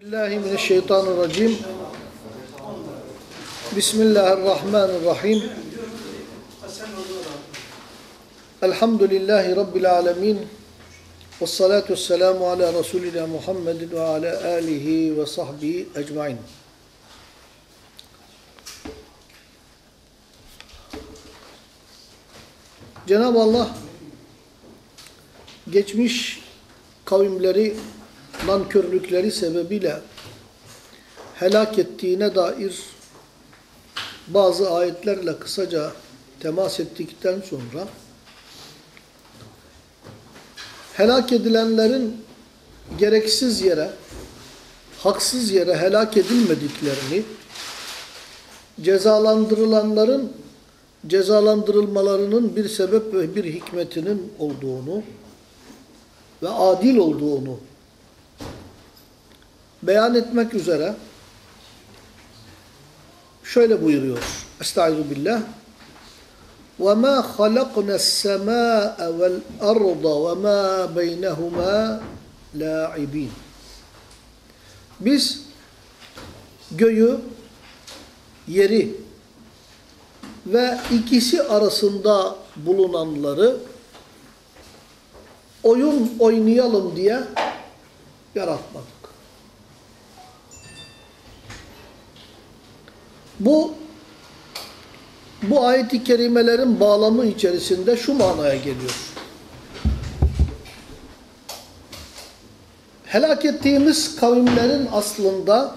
Mineşşeytanirracim. Bismillahirrahmanirrahim. Elhamdülillahi Rabbil alemin. Ve salatu vesselamu ala Resulina Muhammedin ve ala alihi ve sahbihi ecmain. Cenab-ı Allah geçmiş kavimleri nankörlükleri sebebiyle helak ettiğine dair bazı ayetlerle kısaca temas ettikten sonra helak edilenlerin gereksiz yere, haksız yere helak edilmediklerini, cezalandırılanların cezalandırılmalarının bir sebep ve bir hikmetinin olduğunu ve adil olduğunu beyan etmek üzere şöyle buyuruyor. Estaizu billah. وَمَا خَلَقْنَا السَّمَاءَ وَالْأَرْضَ وَمَا بَيْنَهُمَا لَاعِبِينَ Biz göğü, yeri ve ikisi arasında bulunanları oyun oynayalım diye yaratmadık. Bu bu ayet-i kerimelerin bağlamı içerisinde şu manaya geliyor. Helak ettiğimiz kavimlerin aslında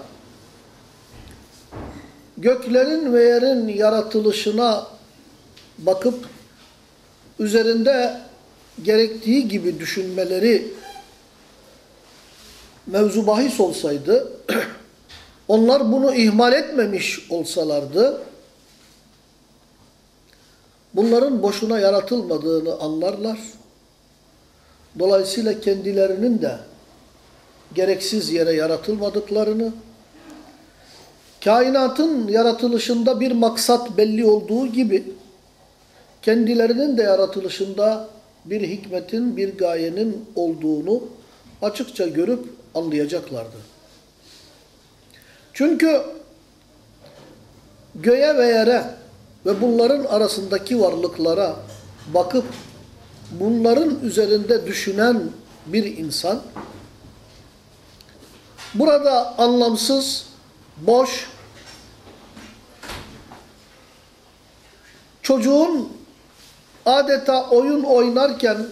göklerin ve yerin yaratılışına bakıp üzerinde gerektiği gibi düşünmeleri mevzu bahis olsaydı onlar bunu ihmal etmemiş olsalardı, bunların boşuna yaratılmadığını anlarlar. Dolayısıyla kendilerinin de gereksiz yere yaratılmadıklarını, kainatın yaratılışında bir maksat belli olduğu gibi, kendilerinin de yaratılışında bir hikmetin, bir gayenin olduğunu açıkça görüp anlayacaklardı. Çünkü göğe ve yere ve bunların arasındaki varlıklara bakıp bunların üzerinde düşünen bir insan burada anlamsız, boş, çocuğun adeta oyun oynarken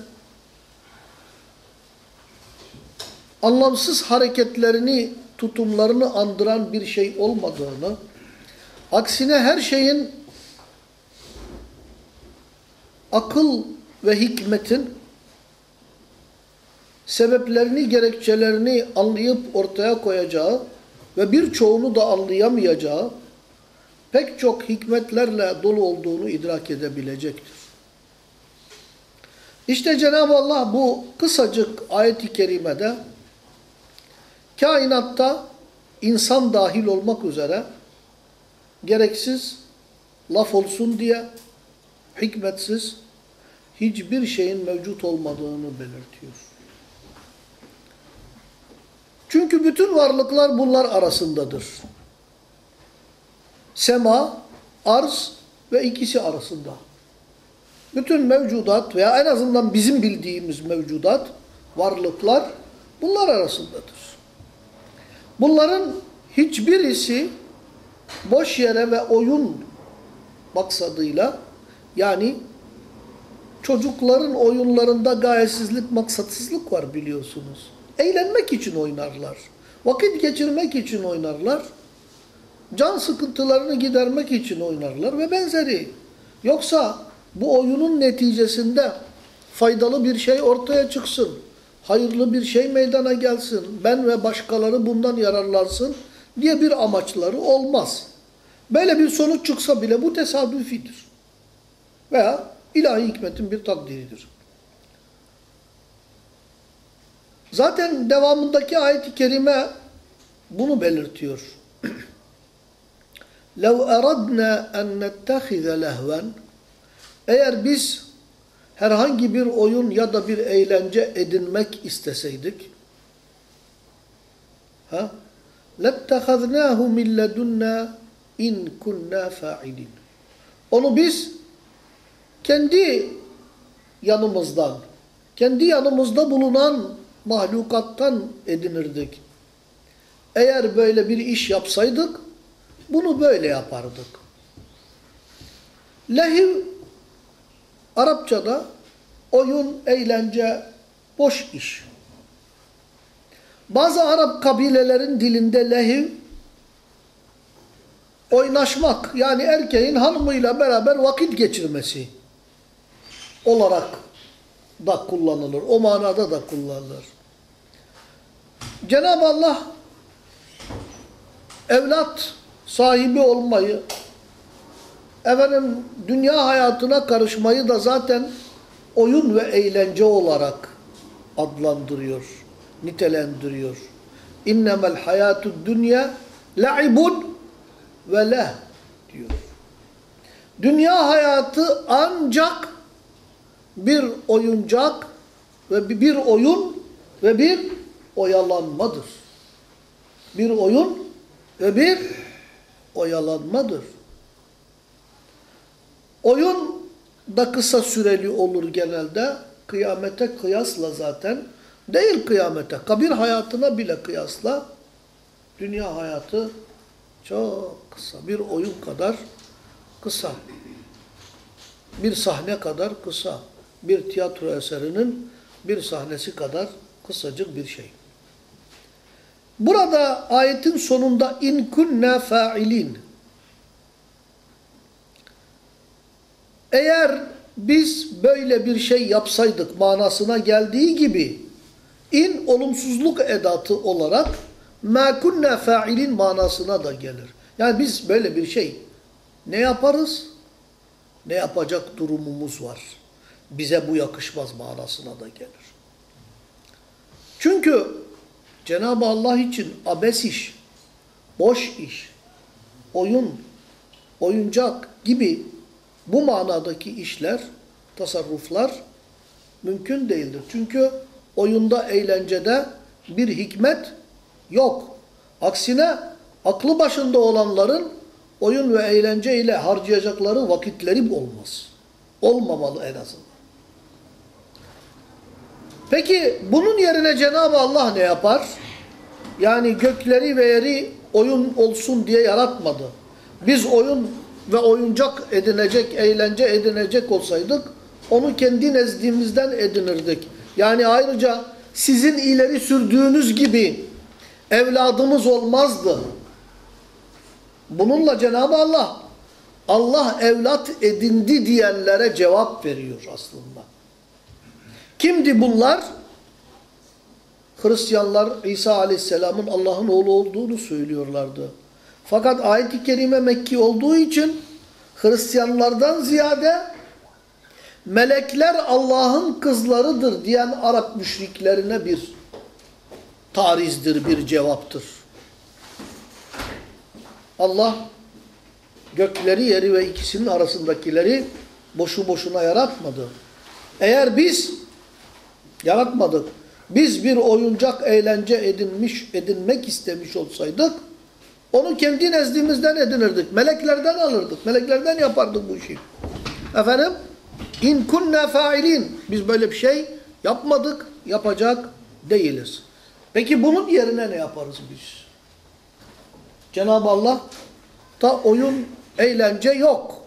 anlamsız hareketlerini tutumlarını andıran bir şey olmadığını, aksine her şeyin akıl ve hikmetin sebeplerini, gerekçelerini anlayıp ortaya koyacağı ve birçoğunu da anlayamayacağı pek çok hikmetlerle dolu olduğunu idrak edebilecektir. İşte Cenab-ı Allah bu kısacık ayet-i kerimede kainatta insan dahil olmak üzere gereksiz laf olsun diye hikmetsiz hiçbir şeyin mevcut olmadığını belirtiyor. Çünkü bütün varlıklar bunlar arasındadır. Sema, arz ve ikisi arasında. Bütün mevcudat veya en azından bizim bildiğimiz mevcudat, varlıklar bunlar arasındadır. Bunların hiçbirisi boş yere ve oyun maksadıyla yani çocukların oyunlarında gayesizlik, maksatsızlık var biliyorsunuz. Eğlenmek için oynarlar. Vakit geçirmek için oynarlar. Can sıkıntılarını gidermek için oynarlar ve benzeri. Yoksa bu oyunun neticesinde faydalı bir şey ortaya çıksın hayırlı bir şey meydana gelsin, ben ve başkaları bundan yararlansın diye bir amaçları olmaz. Böyle bir sonuç çıksa bile bu tesadüfidir. Veya ilahi hikmetin bir takdiridir. Zaten devamındaki ayet-i kerime bunu belirtiyor. لَوْ اَرَدْنَا اَنْ نَتَّخِذَ لَهْوًا Eğer biz herhangi bir oyun ya da bir eğlence edinmek isteseydik ha lettehaznahu min ledunna in kunna fa'ilin. Onu biz kendi yanımızdan, kendi yanımızda bulunan mahlukattan edinirdik. Eğer böyle bir iş yapsaydık, bunu böyle yapardık. Lehiv Arapçada oyun, eğlence, boş iş. Bazı Arap kabilelerin dilinde lehiv, oynaşmak, yani erkeğin hanımıyla beraber vakit geçirmesi olarak da kullanılır. O manada da kullanılır. Cenab-ı Allah evlat sahibi olmayı, efendim dünya hayatına karışmayı da zaten oyun ve eğlence olarak adlandırıyor, nitelendiriyor. İnnemel hayatud dünya la'ibun ve leh diyor. Dünya hayatı ancak bir oyuncak ve bir oyun ve bir oyalanmadır. Bir oyun ve bir oyalanmadır. Oyun da kısa süreli olur genelde. Kıyamete kıyasla zaten. Değil kıyamete. Kabir hayatına bile kıyasla. Dünya hayatı çok kısa. Bir oyun kadar kısa. Bir sahne kadar kısa. Bir tiyatro eserinin bir sahnesi kadar kısacık bir şey. Burada ayetin sonunda in kunna fa'ilin. Eğer biz böyle bir şey yapsaydık manasına geldiği gibi in olumsuzluk edatı olarak ma kunna fa'ilin manasına da gelir. Yani biz böyle bir şey ne yaparız? Ne yapacak durumumuz var. Bize bu yakışmaz manasına da gelir. Çünkü Cenab-ı Allah için abes iş, boş iş, oyun, oyuncak gibi bu manadaki işler, tasarruflar mümkün değildir. Çünkü oyunda, eğlencede bir hikmet yok. Aksine aklı başında olanların oyun ve eğlence ile harcayacakları vakitleri olmaz. Olmamalı en azından. Peki bunun yerine Cenab-ı Allah ne yapar? Yani gökleri ve yeri oyun olsun diye yaratmadı. Biz oyun ve oyuncak edinecek, eğlence edinecek olsaydık onu kendi nezdimizden edinirdik. Yani ayrıca sizin ileri sürdüğünüz gibi evladımız olmazdı. Bununla Cenab-ı Allah Allah evlat edindi diyenlere cevap veriyor aslında. Kimdi bunlar? Hristiyanlar İsa Aleyhisselam'ın Allah'ın oğlu olduğunu söylüyorlardı. Fakat ayet-i kerime Mekki olduğu için Hristiyanlardan ziyade melekler Allah'ın kızlarıdır diyen Arap müşriklerine bir tarizdir, bir cevaptır. Allah gökleri, yeri ve ikisinin arasındakileri boşu boşuna yaratmadı. Eğer biz yaratmadık, biz bir oyuncak eğlence edinmiş, edinmek istemiş olsaydık, onu kendi nezdimizden edinirdik. Meleklerden alırdık. Meleklerden yapardık bu işi. Efendim? İn kunna failin. Biz böyle bir şey yapmadık, yapacak değiliz. Peki bunun yerine ne yaparız biz? Cenab-ı Allah da oyun, eğlence yok.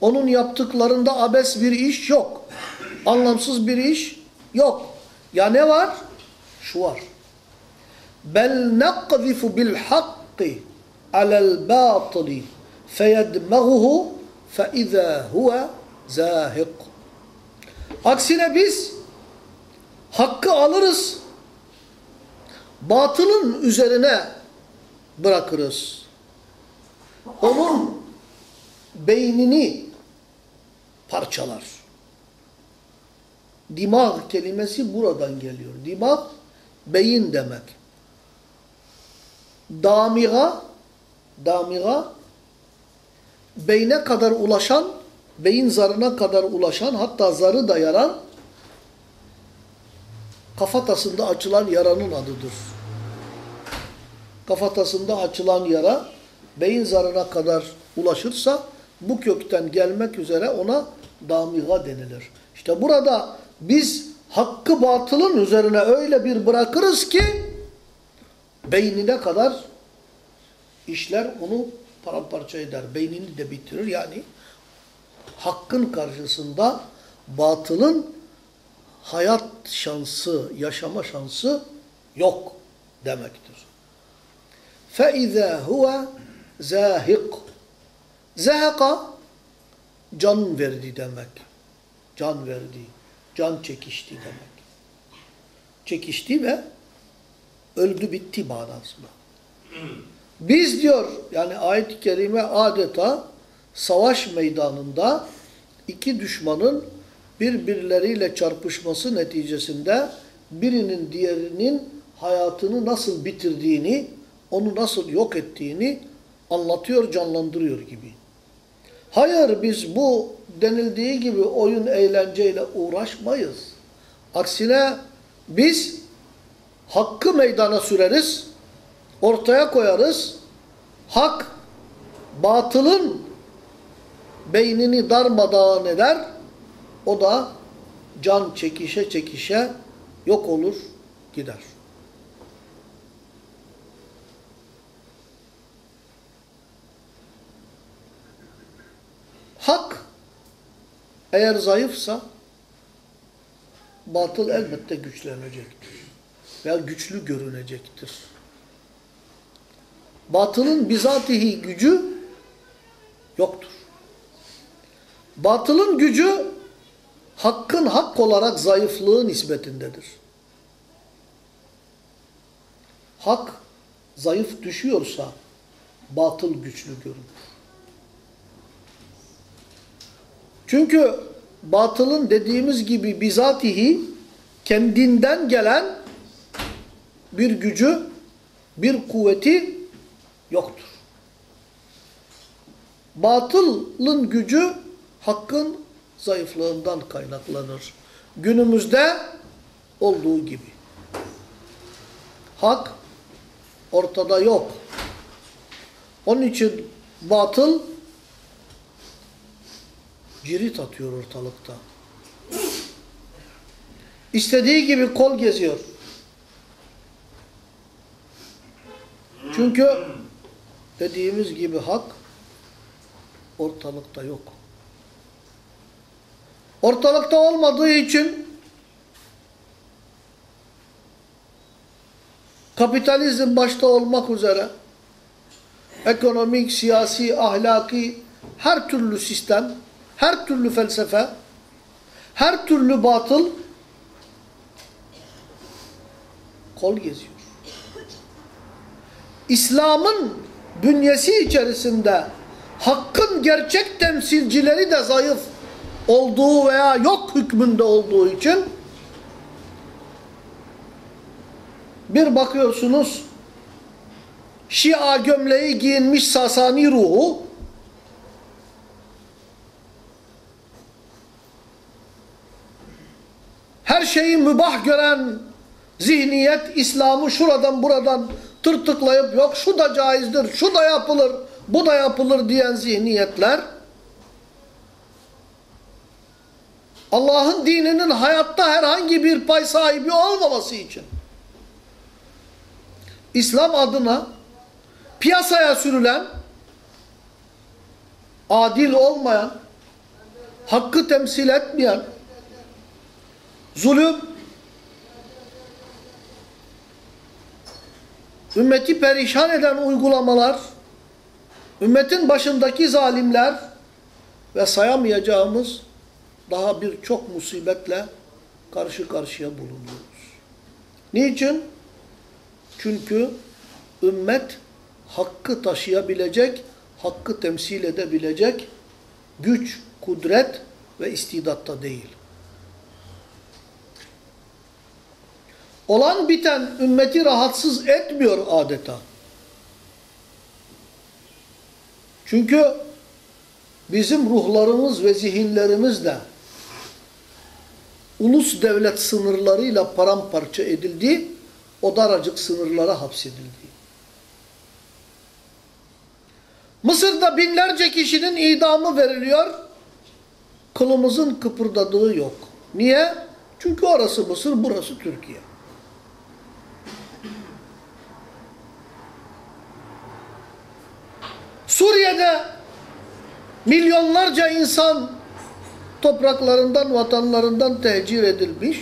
Onun yaptıklarında abes bir iş yok. Anlamsız bir iş yok. Ya ne var? Şu var. Bel nakzifu bil hakki alel batili feyedmeguhu fe izâ huve zâhiq. Aksine biz hakkı alırız. Batılın üzerine bırakırız. Onun beynini parçalar. Dimağ kelimesi buradan geliyor. Dimağ beyin demek. Damiga damiga beyne kadar ulaşan, beyin zarına kadar ulaşan, hatta zarı da yaran kafatasında açılan yaranın adıdır. kafatasında açılan yara beyin zarına kadar ulaşırsa bu kökten gelmek üzere ona damiga denilir. İşte burada biz hakkı batılın üzerine öyle bir bırakırız ki beynine kadar işler onu paramparça eder. Beynini de bitirir. Yani hakkın karşısında batılın hayat şansı, yaşama şansı yok demektir. فَاِذَا هُوَ زَاهِقٌ Zehaka can verdi demek. Can verdi. Can çekişti demek. Çekişti ve öldü bitti manasında. Biz diyor yani ayet-i kerime adeta savaş meydanında iki düşmanın birbirleriyle çarpışması neticesinde birinin diğerinin hayatını nasıl bitirdiğini, onu nasıl yok ettiğini anlatıyor, canlandırıyor gibi. Hayır biz bu denildiği gibi oyun eğlenceyle uğraşmayız. Aksine biz hakkı meydana süreriz, ortaya koyarız. Hak batılın beynini darmadağın eder. O da can çekişe çekişe yok olur gider. Hak eğer zayıfsa batıl elbette güçlenecektir. Veya güçlü görünecektir. Batılın bizatihi gücü yoktur. Batılın gücü hakkın hak olarak zayıflığı nispetindedir. Hak zayıf düşüyorsa batıl güçlü görünür. Çünkü batılın dediğimiz gibi bizatihi kendinden gelen bir gücü, bir kuvveti yoktur. Batılın gücü hakkın zayıflığından kaynaklanır. Günümüzde olduğu gibi. Hak ortada yok. Onun için batıl cirit atıyor ortalıkta. İstediği gibi kol geziyor. Çünkü dediğimiz gibi hak ortalıkta yok. Ortalıkta olmadığı için kapitalizm başta olmak üzere ekonomik, siyasi, ahlaki her türlü sistem, her türlü felsefe, her türlü batıl kol geziyor. İslam'ın bünyesi içerisinde hakkın gerçek temsilcileri de zayıf olduğu veya yok hükmünde olduğu için bir bakıyorsunuz Şia gömleği giyinmiş Sasani ruhu her şeyi mübah gören zihniyet İslam'ı şuradan buradan tırtıklayıp yok şu da caizdir, şu da yapılır, bu da yapılır diyen zihniyetler Allah'ın dininin hayatta herhangi bir pay sahibi olmaması için İslam adına piyasaya sürülen adil olmayan hakkı temsil etmeyen zulüm ümmeti perişan eden uygulamalar ümmetin başındaki zalimler ve sayamayacağımız daha birçok musibetle karşı karşıya bulunuyoruz. Niçin? Çünkü ümmet hakkı taşıyabilecek, hakkı temsil edebilecek güç, kudret ve istidatta değil. Olan biten ümmeti rahatsız etmiyor adeta. Çünkü bizim ruhlarımız ve zihinlerimiz de ulus devlet sınırlarıyla paramparça edildi, o daracık sınırlara hapsedildi. Mısır'da binlerce kişinin idamı veriliyor. Kılımızın kıpırdadığı yok. Niye? Çünkü orası Mısır, burası Türkiye. Suriye'de milyonlarca insan topraklarından, vatanlarından tehcir edilmiş.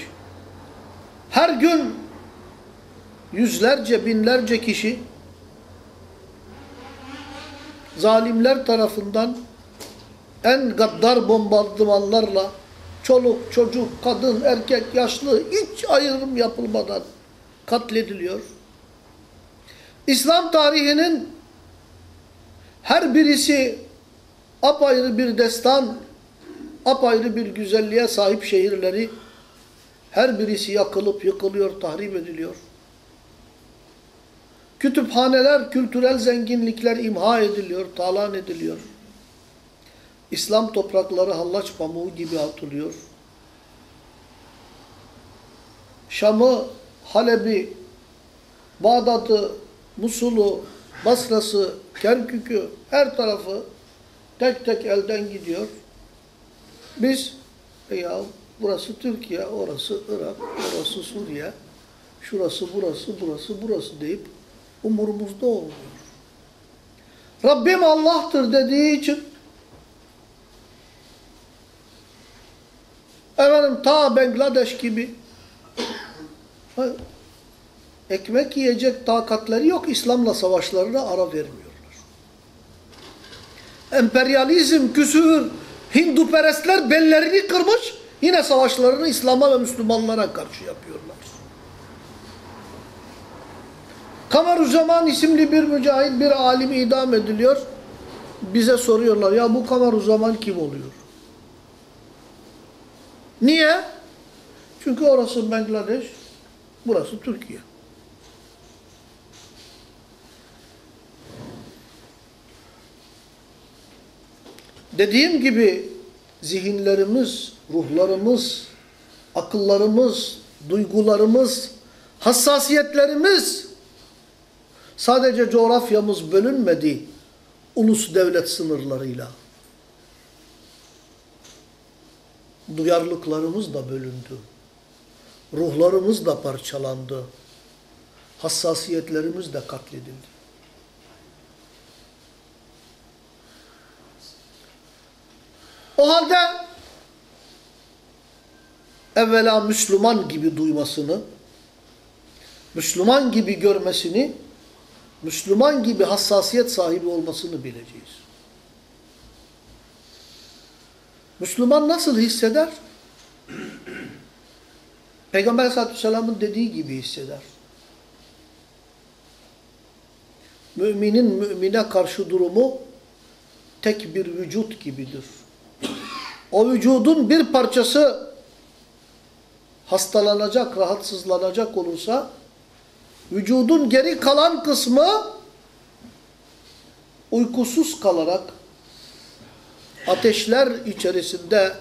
Her gün yüzlerce, binlerce kişi zalimler tarafından en gaddar bombardımanlarla çoluk, çocuk, kadın, erkek, yaşlı hiç ayrım yapılmadan katlediliyor. İslam tarihinin her birisi apayrı bir destan, apayrı bir güzelliğe sahip şehirleri, her birisi yakılıp yıkılıyor, tahrip ediliyor. Kütüphaneler, kültürel zenginlikler imha ediliyor, talan ediliyor. İslam toprakları hallaç pamuğu gibi atılıyor. Şam'ı, Halep'i, Bağdat'ı, Musul'u, Basra'sı, Kerkük'ü, her tarafı tek tek elden gidiyor. Biz, e ya burası Türkiye, orası Irak, orası Suriye, şurası, burası, burası, burası deyip umurumuzda olmuyor. Rabbim Allah'tır dediği için efendim ta Bangladeş gibi ekmek yiyecek takatları yok İslam'la savaşlarına ara vermiyorlar. Emperyalizm, küsür, Hinduperestler bellerini kırmış yine savaşlarını İslam'a ve Müslümanlara karşı yapıyorlar. Kameruzaman isimli bir mücahit, bir alim idam ediliyor. Bize soruyorlar ya bu Kameruzaman kim oluyor? Niye? Çünkü orası Bangladeş, burası Türkiye. Dediğim gibi zihinlerimiz, ruhlarımız, akıllarımız, duygularımız, hassasiyetlerimiz sadece coğrafyamız bölünmedi ulus devlet sınırlarıyla. Duyarlılıklarımız da bölündü. Ruhlarımız da parçalandı. Hassasiyetlerimiz de katledildi. O halde evvela Müslüman gibi duymasını, Müslüman gibi görmesini, Müslüman gibi hassasiyet sahibi olmasını bileceğiz. Müslüman nasıl hisseder? Peygamber aleyhissalatü vesselamın dediği gibi hisseder. Müminin mümine karşı durumu tek bir vücut gibidir. O vücudun bir parçası hastalanacak, rahatsızlanacak olursa vücudun geri kalan kısmı uykusuz kalarak ateşler içerisinde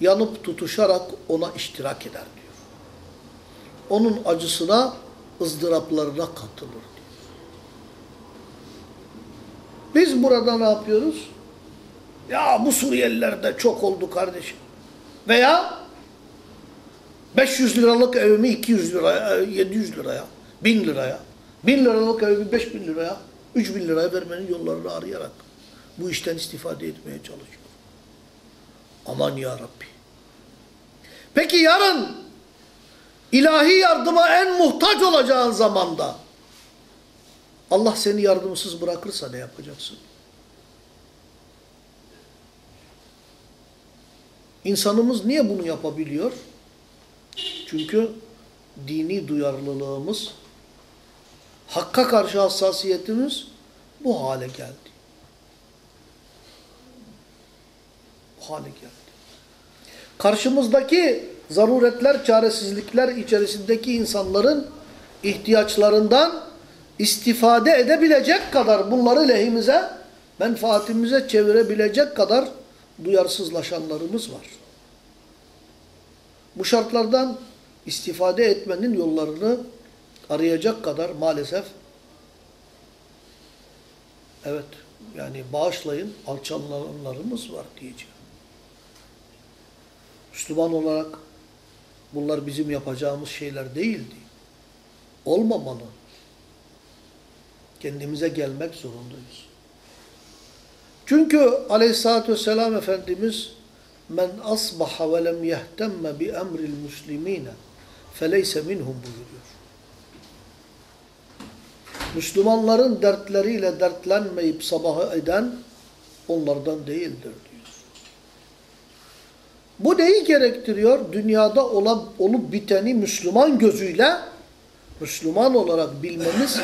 yanıp tutuşarak ona iştirak eder diyor. Onun acısına, ızdıraplarına katılır diyor. Biz burada ne yapıyoruz? Ya bu Suriyeliler de çok oldu kardeşim. Veya 500 liralık evimi 200 liraya, 700 liraya, 1000 liraya, 1000 liralık evimi 5000 liraya, 3000 liraya vermenin yollarını arayarak bu işten istifade etmeye çalışıyor. Aman ya Rabbi. Peki yarın ilahi yardıma en muhtaç olacağın zamanda Allah seni yardımsız bırakırsa ne yapacaksın? İnsanımız niye bunu yapabiliyor? Çünkü dini duyarlılığımız, hakka karşı hassasiyetimiz bu hale geldi. Bu hale geldi. Karşımızdaki zaruretler, çaresizlikler içerisindeki insanların ihtiyaçlarından istifade edebilecek kadar bunları lehimize, menfaatimize çevirebilecek kadar duyarsızlaşanlarımız var. Bu şartlardan istifade etmenin yollarını arayacak kadar maalesef evet Yani bağışlayın alçalanlarımız var diyeceğim. Müslüman olarak bunlar bizim yapacağımız şeyler değildi. Olmamalı. Kendimize gelmek zorundayız. Çünkü aleyhissalatü vesselam Efendimiz men asbaha ve lem yehtemme bi emril muslimine feleyse minhum buyuruyor. Müslümanların dertleriyle dertlenmeyip sabahı eden onlardan değildir diyor. Bu neyi gerektiriyor? Dünyada olan, olup biteni Müslüman gözüyle Müslüman olarak bilmemiz,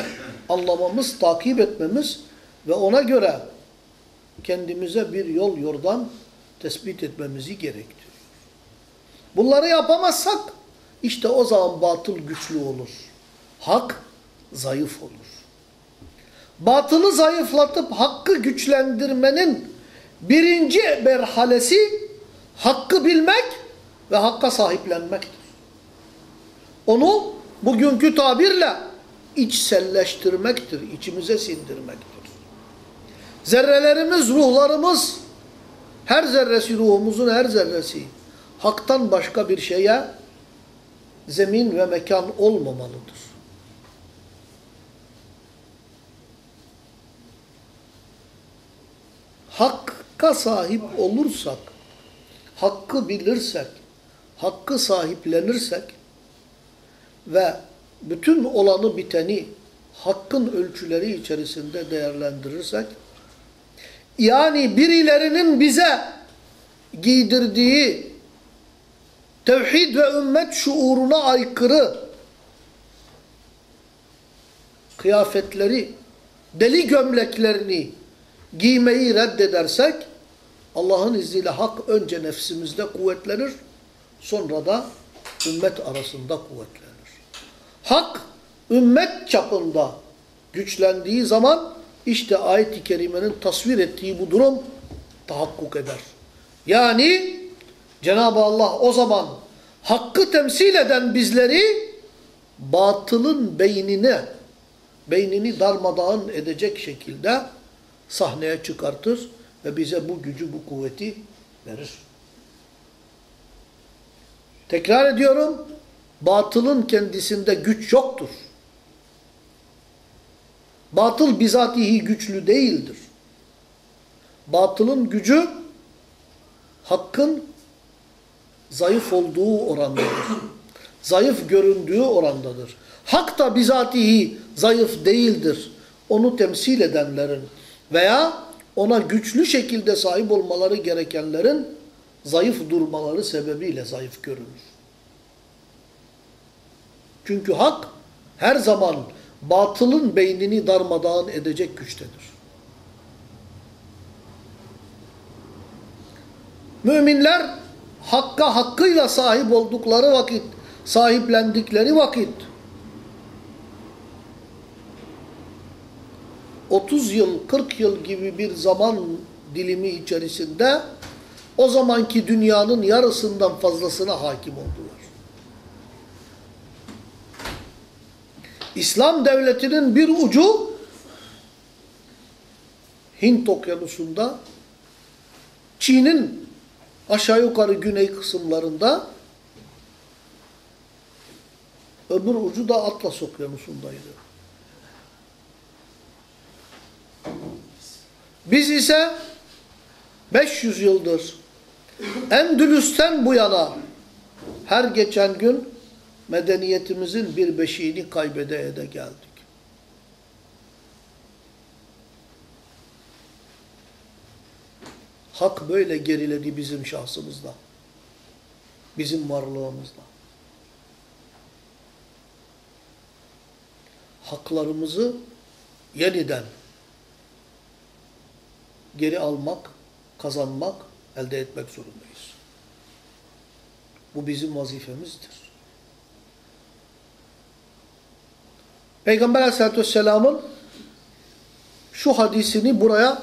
anlamamız, takip etmemiz ve ona göre kendimize bir yol yordan tespit etmemizi gerektiriyor. Bunları yapamazsak işte o zaman batıl güçlü olur. Hak zayıf olur. Batılı zayıflatıp hakkı güçlendirmenin birinci merhalesi hakkı bilmek ve hakka sahiplenmektir. Onu bugünkü tabirle içselleştirmektir, içimize sindirmektir. Zerrelerimiz, ruhlarımız, her zerresi ruhumuzun her zerresi haktan başka bir şeye zemin ve mekan olmamalıdır. Hakka sahip olursak, hakkı bilirsek, hakkı sahiplenirsek ve bütün olanı biteni hakkın ölçüleri içerisinde değerlendirirsek, yani birilerinin bize giydirdiği tevhid ve ümmet şuuruna aykırı kıyafetleri, deli gömleklerini giymeyi reddedersek Allah'ın izniyle hak önce nefsimizde kuvvetlenir, sonra da ümmet arasında kuvvetlenir. Hak ümmet çapında güçlendiği zaman işte ayet-i kerimenin tasvir ettiği bu durum tahakkuk eder. Yani Cenab-ı Allah o zaman hakkı temsil eden bizleri batılın beynine, beynini darmadağın edecek şekilde sahneye çıkartır ve bize bu gücü, bu kuvveti verir. Tekrar ediyorum, batılın kendisinde güç yoktur. Batıl bizatihi güçlü değildir. Batılın gücü hakkın zayıf olduğu orandadır. Zayıf göründüğü orandadır. Hak da bizatihi zayıf değildir. Onu temsil edenlerin veya ona güçlü şekilde sahip olmaları gerekenlerin zayıf durmaları sebebiyle zayıf görünür. Çünkü hak her zaman batılın beynini darmadağın edecek güçtedir. Müminler hakka hakkıyla sahip oldukları vakit, sahiplendikleri vakit 30 yıl, 40 yıl gibi bir zaman dilimi içerisinde o zamanki dünyanın yarısından fazlasına hakim oldular. İslam devletinin bir ucu Hint okyanusunda Çin'in aşağı yukarı güney kısımlarında öbür ucu da Atlas okyanusundaydı. Biz ise 500 yıldır Endülüs'ten bu yana her geçen gün medeniyetimizin bir beşiğini kaybede ede geldik. Hak böyle geriledi bizim şahsımızda. Bizim varlığımızda. Haklarımızı yeniden geri almak, kazanmak, elde etmek zorundayız. Bu bizim vazifemizdir. Peygamber aleyhissalatü vesselamın şu hadisini buraya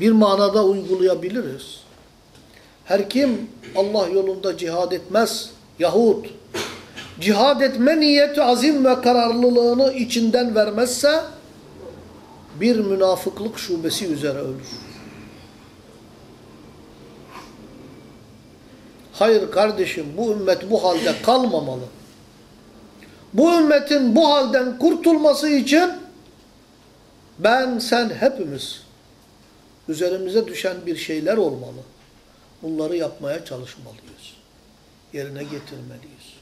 bir manada uygulayabiliriz. Her kim Allah yolunda cihad etmez yahut cihad etme niyeti azim ve kararlılığını içinden vermezse bir münafıklık şubesi üzere ölür. Hayır kardeşim bu ümmet bu halde kalmamalı. Bu ümmetin bu halden kurtulması için ben, sen, hepimiz üzerimize düşen bir şeyler olmalı. Bunları yapmaya çalışmalıyız. Yerine getirmeliyiz.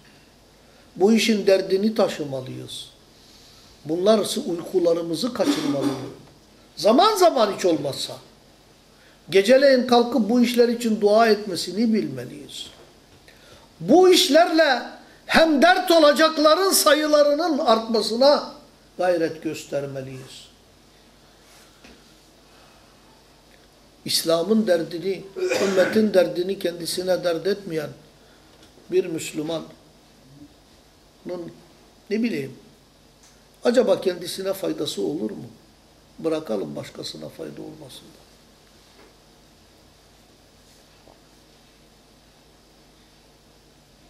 Bu işin derdini taşımalıyız. Bunlar uykularımızı kaçırmalı. Zaman zaman hiç olmazsa. Geceleyin kalkıp bu işler için dua etmesini bilmeliyiz. Bu işlerle hem dert olacakların sayılarının artmasına gayret göstermeliyiz. İslam'ın derdini, ümmetin derdini kendisine dert etmeyen bir Müslümanın ne bileyim acaba kendisine faydası olur mu? Bırakalım başkasına fayda olmasın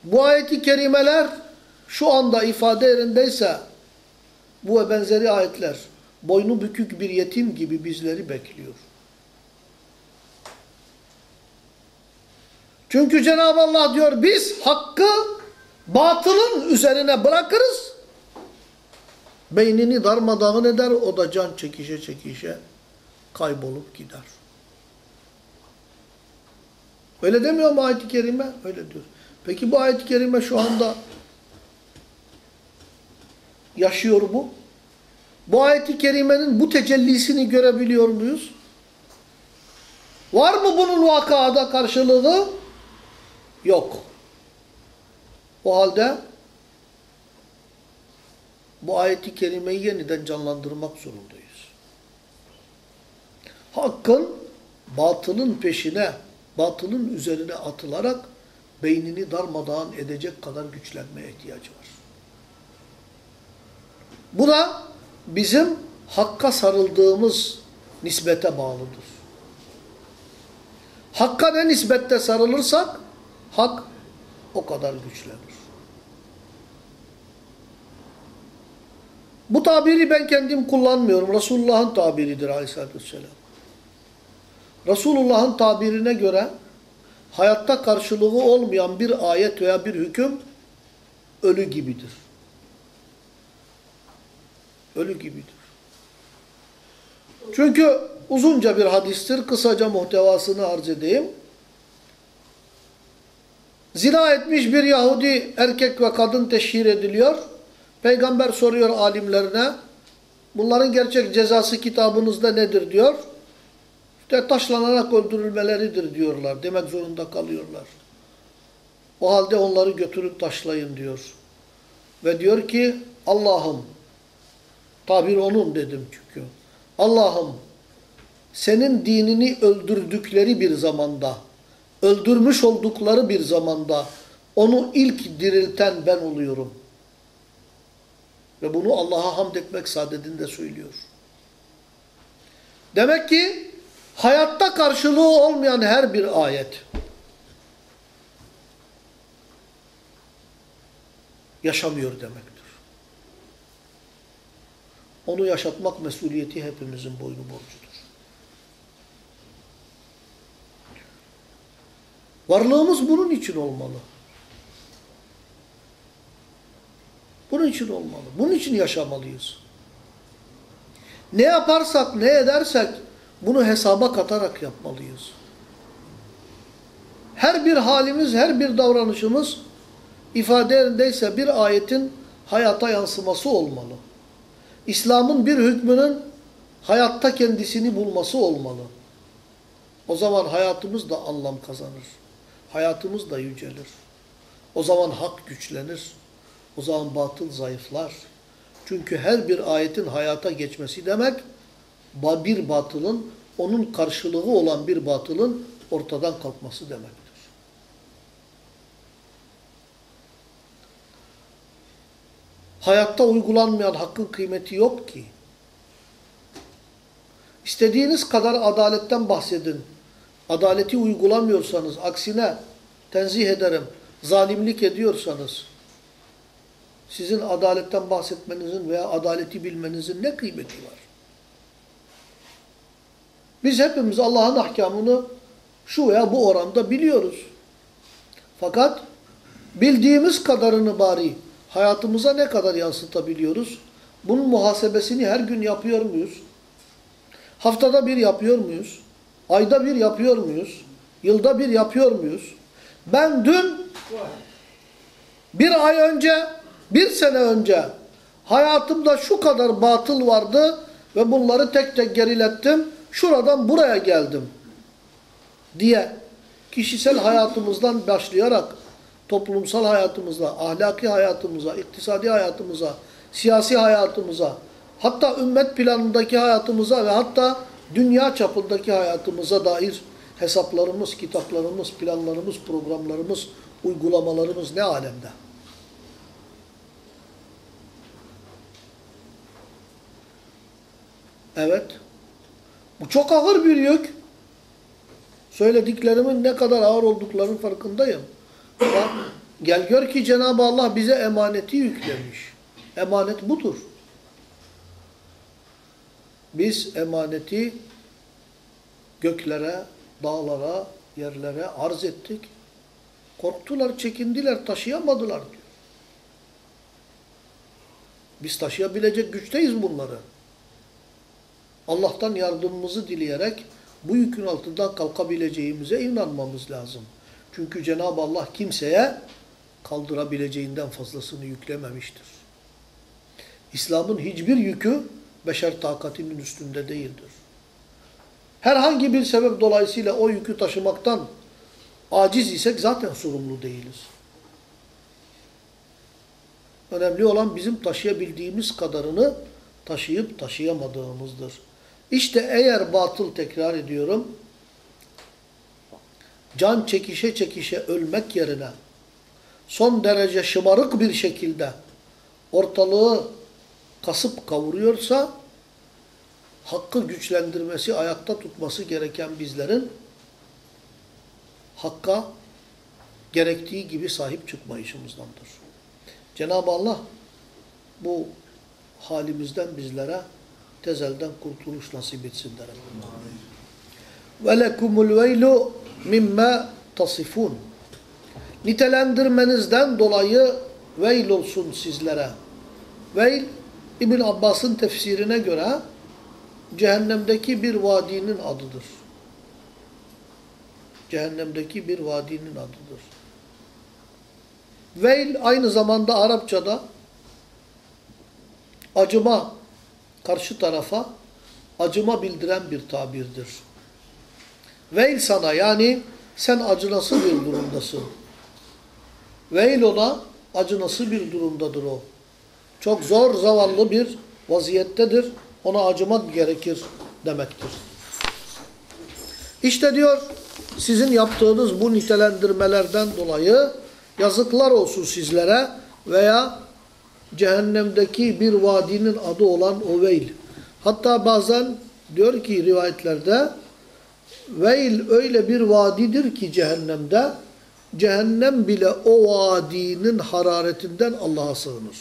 Bu ayeti kerimeler şu anda ifade yerindeyse bu ve benzeri ayetler boynu bükük bir yetim gibi bizleri bekliyor. Çünkü Cenab-ı Allah diyor biz hakkı batılın üzerine bırakırız. Beynini darmadağın eder o da can çekişe çekişe kaybolup gider. Öyle demiyor mu ayet-i kerime? Öyle diyor. Peki bu ayet-i kerime şu anda yaşıyor mu? Bu ayet-i kerimenin bu tecellisini görebiliyor muyuz? Var mı bunun vakada karşılığı? Yok. O halde bu ayeti kerimeyi yeniden canlandırmak zorundayız. Hakkın batılın peşine, batılın üzerine atılarak beynini darmadağın edecek kadar güçlenmeye ihtiyacı var. Bu da bizim hakka sarıldığımız nisbete bağlıdır. Hakka ne nisbette sarılırsak hak o kadar güçlenir. Bu tabiri ben kendim kullanmıyorum. Resulullah'ın tabiridir aleyhissalatü vesselam. Resulullah'ın tabirine göre hayatta karşılığı olmayan bir ayet veya bir hüküm ölü gibidir. Ölü gibidir. Çünkü uzunca bir hadistir. Kısaca muhtevasını arz edeyim. Zina etmiş bir Yahudi erkek ve kadın teşhir ediliyor. Peygamber soruyor alimlerine. Bunların gerçek cezası kitabınızda nedir diyor. İşte taşlanarak öldürülmeleridir diyorlar. Demek zorunda kalıyorlar. O halde onları götürüp taşlayın diyor. Ve diyor ki Allah'ım tabir onun dedim çünkü. Allah'ım senin dinini öldürdükleri bir zamanda öldürmüş oldukları bir zamanda onu ilk dirilten ben oluyorum. Ve bunu Allah'a hamd etmek sadedinde söylüyor. Demek ki hayatta karşılığı olmayan her bir ayet yaşamıyor demektir. Onu yaşatmak mesuliyeti hepimizin boynu borcudur. Varlığımız bunun için olmalı. Bunun için olmalı. Bunun için yaşamalıyız. Ne yaparsak, ne edersek bunu hesaba katarak yapmalıyız. Her bir halimiz, her bir davranışımız ifadeyse bir ayetin hayata yansıması olmalı. İslam'ın bir hükmünün hayatta kendisini bulması olmalı. O zaman hayatımız da anlam kazanır. Hayatımız da yücelir. O zaman hak güçlenir. O zaman batıl zayıflar. Çünkü her bir ayetin hayata geçmesi demek bir batılın, onun karşılığı olan bir batılın ortadan kalkması demektir. Hayatta uygulanmayan hakkın kıymeti yok ki. İstediğiniz kadar adaletten bahsedin. Adaleti uygulamıyorsanız, aksine tenzih ederim, zalimlik ediyorsanız, sizin adaletten bahsetmenizin veya adaleti bilmenizin ne kıymeti var? Biz hepimiz Allah'ın ahkamını şu veya bu oranda biliyoruz. Fakat bildiğimiz kadarını bari hayatımıza ne kadar yansıtabiliyoruz? Bunun muhasebesini her gün yapıyor muyuz? Haftada bir yapıyor muyuz? Ayda bir yapıyor muyuz? Yılda bir yapıyor muyuz? Ben dün bir ay önce, bir sene önce hayatımda şu kadar batıl vardı ve bunları tek tek gerilettim. Şuradan buraya geldim diye kişisel hayatımızdan başlayarak toplumsal hayatımıza, ahlaki hayatımıza, iktisadi hayatımıza, siyasi hayatımıza, hatta ümmet planındaki hayatımıza ve hatta dünya çapındaki hayatımıza dair hesaplarımız, kitaplarımız, planlarımız, programlarımız, uygulamalarımız ne alemde? Evet. Bu çok ağır bir yük. Söylediklerimin ne kadar ağır olduklarının farkındayım. Ama gel gör ki Cenab-ı Allah bize emaneti yüklemiş. Emanet budur. Biz emaneti göklere, dağlara, yerlere arz ettik. Korktular, çekindiler, taşıyamadılar diyor. Biz taşıyabilecek güçteyiz bunları. Allah'tan yardımımızı dileyerek bu yükün altından kalkabileceğimize inanmamız lazım. Çünkü Cenab-ı Allah kimseye kaldırabileceğinden fazlasını yüklememiştir. İslam'ın hiçbir yükü beşer takatinin üstünde değildir. Herhangi bir sebep dolayısıyla o yükü taşımaktan aciz isek zaten sorumlu değiliz. Önemli olan bizim taşıyabildiğimiz kadarını taşıyıp taşıyamadığımızdır. İşte eğer batıl tekrar ediyorum, can çekişe çekişe ölmek yerine son derece şımarık bir şekilde ortalığı kasıp kavuruyorsa hakkı güçlendirmesi, ayakta tutması gereken bizlerin hakka gerektiği gibi sahip çıkmayışımızdandır. Cenab-ı Allah bu halimizden bizlere tezelden kurtuluş nasip etsin derim. Ve lekumul veylu mimme tasifun. Nitelendirmenizden dolayı veil olsun sizlere. Veil, İbn Abbas'ın tefsirine göre cehennemdeki bir vadinin adıdır. Cehennemdeki bir vadinin adıdır. Veil aynı zamanda Arapçada acıma karşı tarafa acıma bildiren bir tabirdir. Veil sana yani sen acınası bir durumdasın. Veil ona acınası bir durumdadır o. Çok zor zavallı bir vaziyettedir. Ona acımak gerekir demektir. İşte diyor sizin yaptığınız bu nitelendirmelerden dolayı yazıklar olsun sizlere veya cehennemdeki bir vadinin adı olan o Veil. Hatta bazen diyor ki rivayetlerde Veil öyle bir vadidir ki cehennemde cehennem bile o vadinin hararetinden Allah'a sığınır.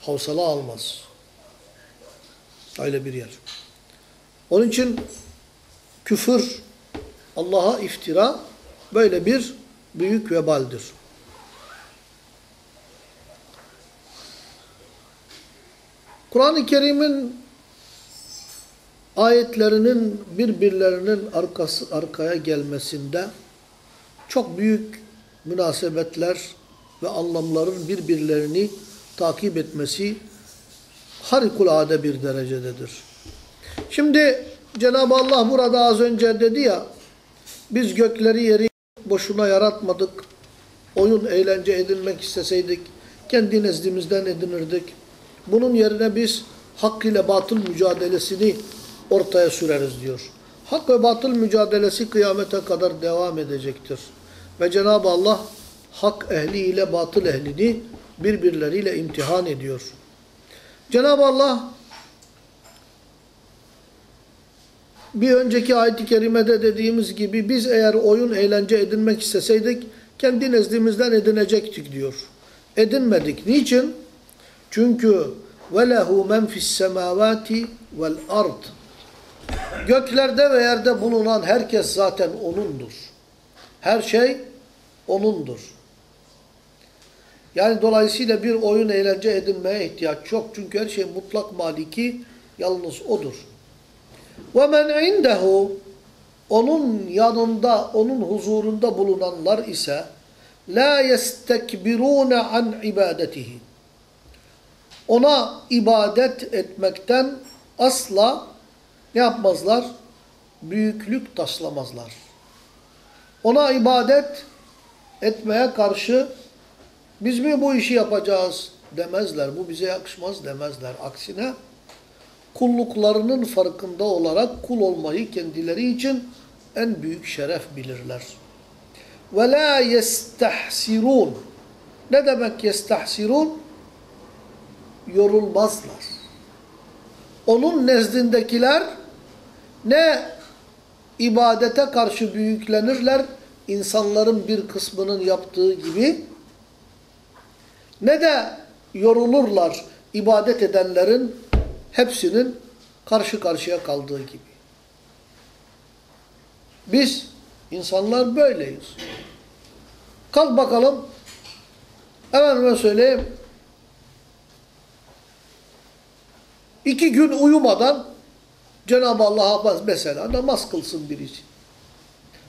Havsala almaz. Öyle bir yer. Onun için küfür, Allah'a iftira böyle bir büyük vebaldir. Kur'an-ı Kerim'in ayetlerinin birbirlerinin arkası, arkaya gelmesinde çok büyük münasebetler ve anlamların birbirlerini takip etmesi harikulade bir derecededir. Şimdi Cenab-ı Allah burada az önce dedi ya biz gökleri yeri boşuna yaratmadık. Oyun eğlence edinmek isteseydik kendi nezdimizden edinirdik. Bunun yerine biz hak ile batıl mücadelesini ortaya süreriz diyor. Hak ve batıl mücadelesi kıyamete kadar devam edecektir. Ve Cenab-ı Allah hak ehli ile batıl ehlini birbirleriyle imtihan ediyor. Cenab-ı Allah bir önceki ayet-i kerimede dediğimiz gibi biz eğer oyun eğlence edinmek isteseydik kendi nezdimizden edinecektik diyor. Edinmedik. Niçin? Çünkü velehu men fis semavati vel ard. Göklerde ve yerde bulunan herkes zaten onundur. Her şey onundur. Yani dolayısıyla bir oyun eğlence edinmeye ihtiyaç yok. Çünkü her şey mutlak maliki yalnız odur. Ve men indehu onun yanında, onun huzurunda bulunanlar ise la yestekbirune an ibadetihi ona ibadet etmekten asla ne yapmazlar? Büyüklük taslamazlar. Ona ibadet etmeye karşı biz mi bu işi yapacağız demezler. Bu bize yakışmaz demezler. Aksine kulluklarının farkında olarak kul olmayı kendileri için en büyük şeref bilirler. Ve la yestahsirun. Ne demek yestahsirun? Yorulmazlar. Onun nezdindekiler ne ibadete karşı büyüklenirler, insanların bir kısmının yaptığı gibi, ne de yorulurlar ibadet edenlerin hepsinin karşı karşıya kaldığı gibi. Biz insanlar böyleyiz. Kalk bakalım. Efendime söyleyeyim. İki gün uyumadan Cenab-ı Allah'a mesela namaz kılsın birisi.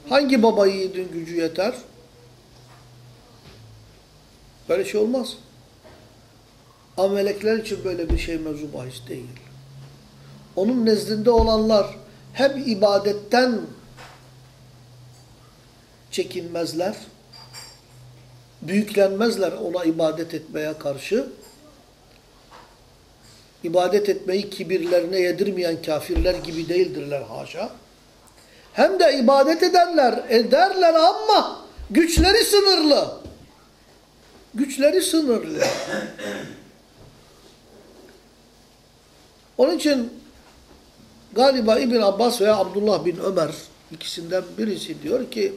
Hangi baba yiğidin gücü yeter? Böyle şey olmaz. Ama melekler için böyle bir şey mevzu bahis değil. Onun nezdinde olanlar hem ibadetten çekinmezler, büyüklenmezler ona ibadet etmeye karşı. İbadet etmeyi kibirlerine yedirmeyen kafirler gibi değildirler haşa. Hem de ibadet edenler ederler ama güçleri sınırlı. Güçleri sınırlı. Onun için galiba İbn Abbas veya Abdullah bin Ömer ikisinden birisi diyor ki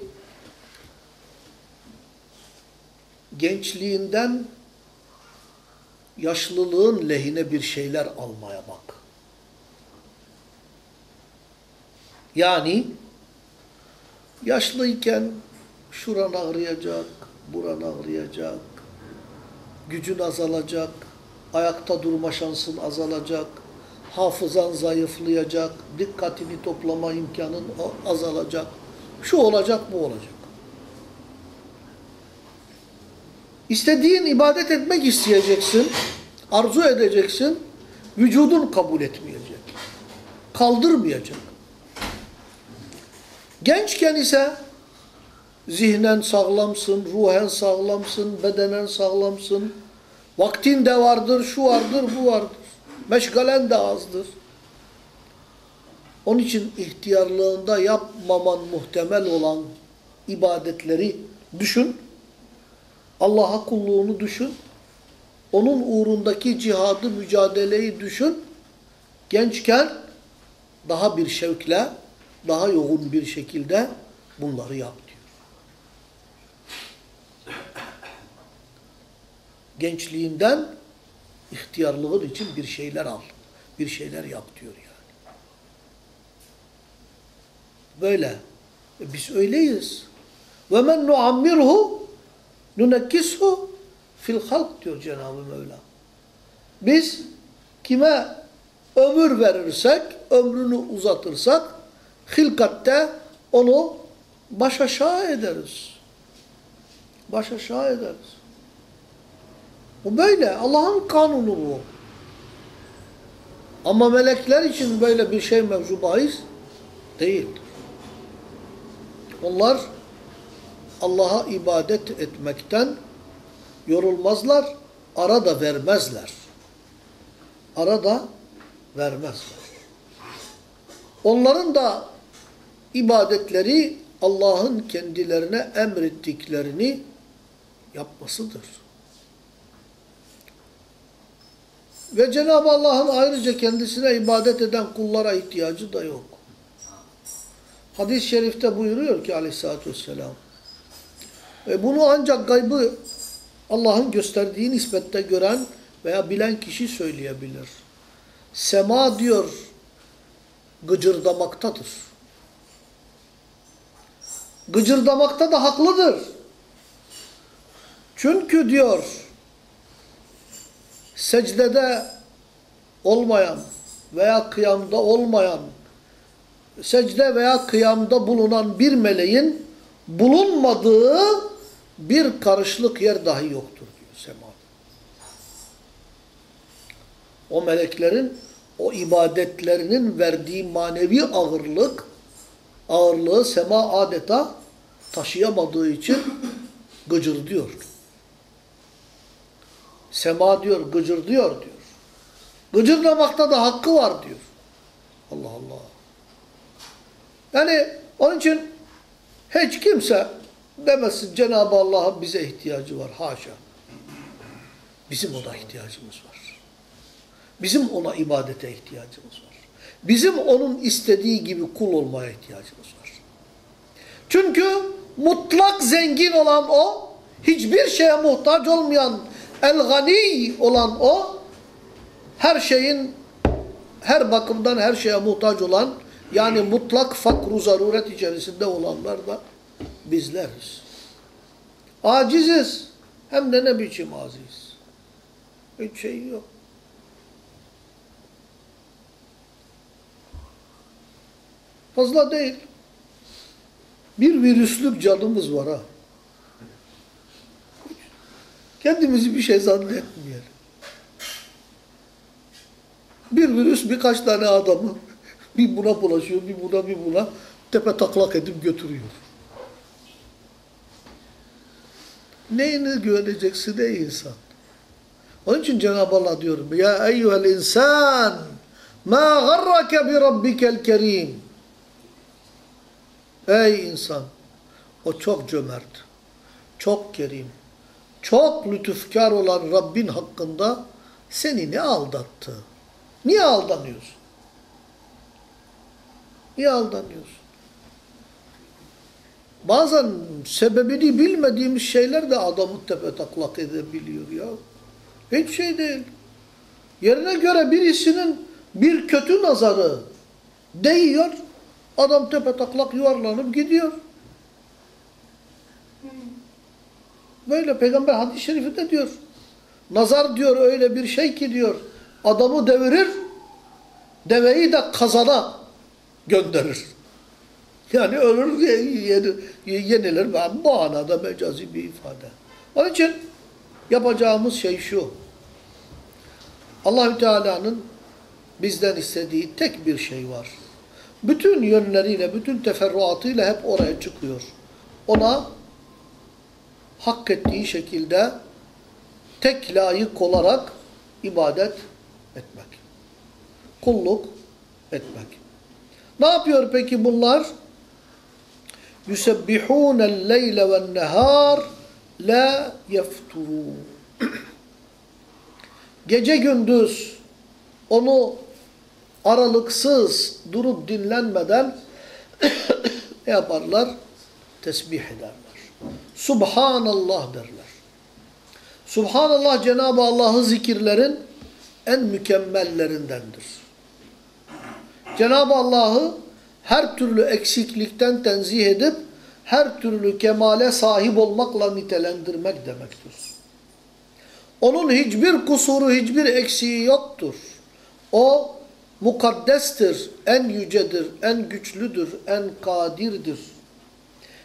gençliğinden yaşlılığın lehine bir şeyler almaya bak. Yani yaşlıyken şuran ağrıyacak, buran ağrıyacak, gücün azalacak, ayakta durma şansın azalacak, hafızan zayıflayacak, dikkatini toplama imkanın azalacak. Şu olacak, bu olacak. İstediğin ibadet etmek isteyeceksin, arzu edeceksin, vücudun kabul etmeyecek, kaldırmayacak. Gençken ise zihnen sağlamsın, ruhen sağlamsın, bedenen sağlamsın, vaktin de vardır, şu vardır, bu vardır. Meşgalen de azdır. Onun için ihtiyarlığında yapmaman muhtemel olan ibadetleri düşün. Allah'a kulluğunu düşün. Onun uğrundaki cihadı, mücadeleyi düşün. Gençken daha bir şevkle, daha yoğun bir şekilde bunları yap diyor. Gençliğinden ihtiyarlığın için bir şeyler al. Bir şeyler yap diyor yani. Böyle. E biz öyleyiz. Men nuammirhu nunekkishu fil halk diyor Cenab-ı Mevla. Biz kime ömür verirsek, ömrünü uzatırsak hilkatte onu baş aşağı ederiz. Baş aşağı ederiz. Bu böyle. Allah'ın kanunu bu. Ama melekler için böyle bir şey mevzu bahis değil. Onlar Allah'a ibadet etmekten yorulmazlar, ara da vermezler. Ara da vermezler. Onların da ibadetleri Allah'ın kendilerine emrettiklerini yapmasıdır. Ve Cenab-ı Allah'ın ayrıca kendisine ibadet eden kullara ihtiyacı da yok. Hadis-i şerifte buyuruyor ki aleyhissalatü vesselam, e bunu ancak gaybı Allah'ın gösterdiği nispette gören veya bilen kişi söyleyebilir. Sema diyor gıcırdamaktadır. Gıcırdamakta da haklıdır. Çünkü diyor secdede olmayan veya kıyamda olmayan secde veya kıyamda bulunan bir meleğin bulunmadığı bir karışlık yer dahi yoktur diyor semada. O meleklerin o ibadetlerinin verdiği manevi ağırlık ağırlığı sema adeta taşıyamadığı için gıcır diyor. Sema diyor, gıcır diyor. Gıcırlamakta da hakkı var diyor. Allah Allah. Yani onun için hiç kimse demesin Cenab-ı Allah'ın bize ihtiyacı var. Haşa. Bizim ona ihtiyacımız var. Bizim ona ibadete ihtiyacımız var. Bizim onun istediği gibi kul olmaya ihtiyacımız var. Çünkü mutlak zengin olan o, hiçbir şeye muhtaç olmayan, el-gani olan o, her şeyin, her bakımdan her şeye muhtaç olan, yani mutlak fakru zaruret içerisinde olanlar da bizleriz. Aciziz. Hem de ne biçim aziz. Hiç şey yok. Fazla değil. Bir virüslük canımız var ha. Kendimizi bir şey zannetmeyelim. Bir virüs birkaç tane adamı bir buna bulaşıyor, bir buna, bir buna tepe taklak edip götürüyor. Neyine güveneceksin ey insan? Onun için Cenab-ı Allah diyorum. Ya eyyuhel insan ma garrake bi rabbikel kerim. Ey insan! O çok cömert, çok kerim, çok lütufkar olan Rabbin hakkında seni ne aldattı? Niye aldanıyorsun? Niye aldanıyorsun? Bazen sebebini bilmediğimiz şeyler de adamı tepe taklak edebiliyor ya. Hiç şey değil. Yerine göre birisinin bir kötü nazarı değiyor, adam tepe taklak yuvarlanıp gidiyor. Böyle peygamber hadis-i şerifinde diyor. Nazar diyor öyle bir şey ki diyor, adamı devirir, deveyi de kazana gönderir. Yani ölür, yenilir. Bu anada mecazi bir ifade. Onun için yapacağımız şey şu. Allahü Teala'nın bizden istediği tek bir şey var. Bütün yönleriyle, bütün teferruatıyla hep oraya çıkıyor. Ona hak ettiği şekilde tek layık olarak ibadet etmek. Kulluk etmek. Ne yapıyor peki bunlar? يُسَبِّحُونَ اللَّيْلَ وَالنَّهَارِ la يَفْتُرُونَ Gece gündüz onu aralıksız durup dinlenmeden ne yaparlar? Tesbih ederler. Subhanallah derler. Subhanallah Cenab-ı Allah'ı zikirlerin en mükemmellerindendir. Cenab-ı Allah'ı her türlü eksiklikten tenzih edip her türlü kemale sahip olmakla nitelendirmek demektir. Onun hiçbir kusuru, hiçbir eksiği yoktur. O mukaddestir, en yücedir, en güçlüdür, en kadirdir.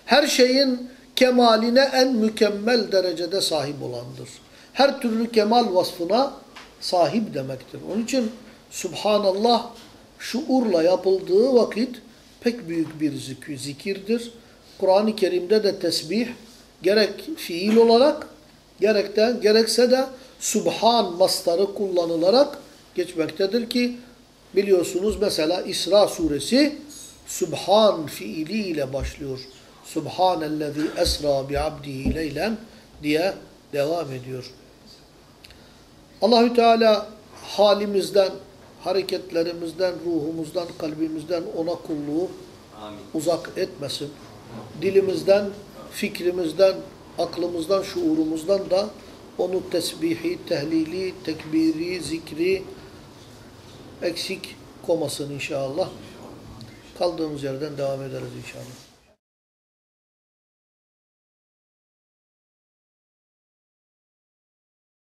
Her şeyin kemaline en mükemmel derecede sahip olandır. Her türlü kemal vasfına sahip demektir. Onun için Subhanallah şuurla yapıldığı vakit pek büyük bir zikirdir. Kur'an-ı Kerim'de de tesbih gerek fiil olarak gerek de, gerekse de Subhan mastarı kullanılarak geçmektedir ki biliyorsunuz mesela İsra suresi Subhan fiiliyle başlıyor. Subhanellezi esra bi abdihi leylen diye devam ediyor. Allahü Teala halimizden, hareketlerimizden, ruhumuzdan, kalbimizden ona kulluğu Amin. uzak etmesin. Dilimizden, fikrimizden, aklımızdan, şuurumuzdan da onu tesbihi, tehlili, tekbiri, zikri eksik komasın inşallah. Kaldığımız yerden devam ederiz inşallah.